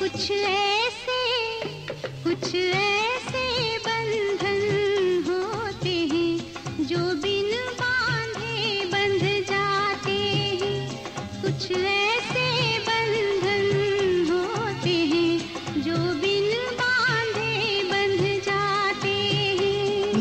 कुछ ऐसे कुछ ऐसे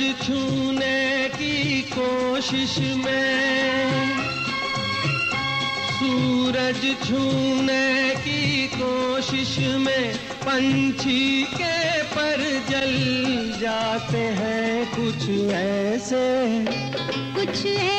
छूने की कोशिश में। सूरज छूने की कोशिश में पंछी के पर जल जाते हैं कुछ ऐसे। कुछ ऐसे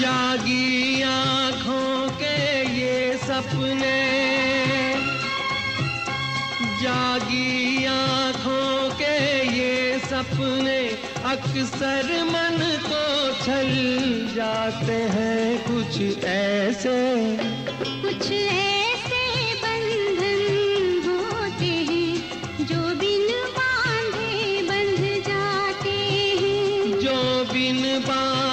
जागी आँखों के ये सपने जागी आँखों के ये सपने अक्सर मन को छल जाते हैं कुछ ऐसे। कुछ ऐसे बंधन होते हैं जो बिन बांधे बंध जाते हैं। जो बिन बांधे